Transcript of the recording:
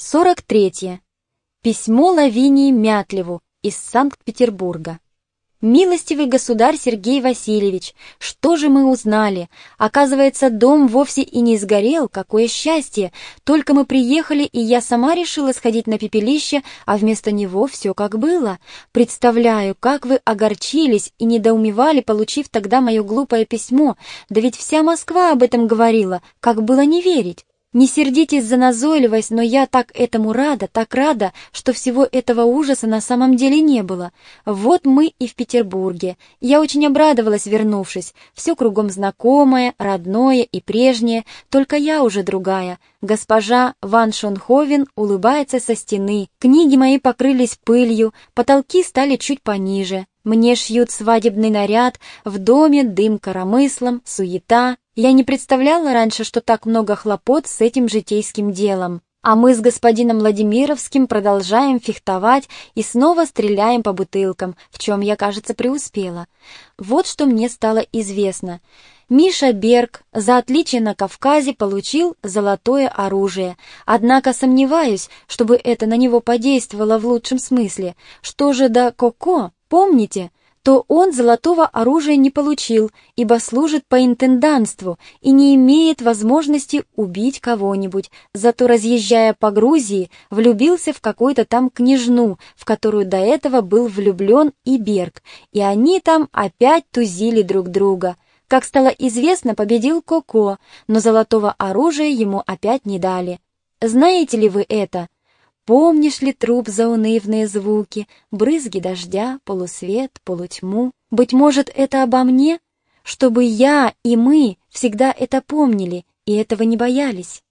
43. Письмо Лавинии Мятлеву из Санкт-Петербурга. «Милостивый государь Сергей Васильевич, что же мы узнали? Оказывается, дом вовсе и не сгорел, какое счастье! Только мы приехали, и я сама решила сходить на пепелище, а вместо него все как было. Представляю, как вы огорчились и недоумевали, получив тогда мое глупое письмо, да ведь вся Москва об этом говорила, как было не верить. Не сердитесь за назойливость, но я так этому рада, так рада, что всего этого ужаса на самом деле не было. Вот мы и в Петербурге. Я очень обрадовалась, вернувшись. Все кругом знакомое, родное и прежнее, только я уже другая. Госпожа Ван Шонховен улыбается со стены. Книги мои покрылись пылью, потолки стали чуть пониже. Мне шьют свадебный наряд, в доме дым коромыслом, суета, я не представляла раньше, что так много хлопот с этим житейским делом. А мы с господином Владимировским продолжаем фехтовать и снова стреляем по бутылкам, в чем я, кажется, преуспела. Вот что мне стало известно. Миша Берг за отличие на Кавказе получил золотое оружие. Однако сомневаюсь, чтобы это на него подействовало в лучшем смысле. Что же до Коко, помните? то он золотого оружия не получил, ибо служит по интенданству и не имеет возможности убить кого-нибудь, зато, разъезжая по Грузии, влюбился в какую-то там княжну, в которую до этого был влюблен и Берг, и они там опять тузили друг друга. Как стало известно, победил Коко, но золотого оружия ему опять не дали. Знаете ли вы это? Помнишь ли труп заунывные звуки, брызги дождя, полусвет, полутьму? Быть может, это обо мне? Чтобы я и мы всегда это помнили и этого не боялись.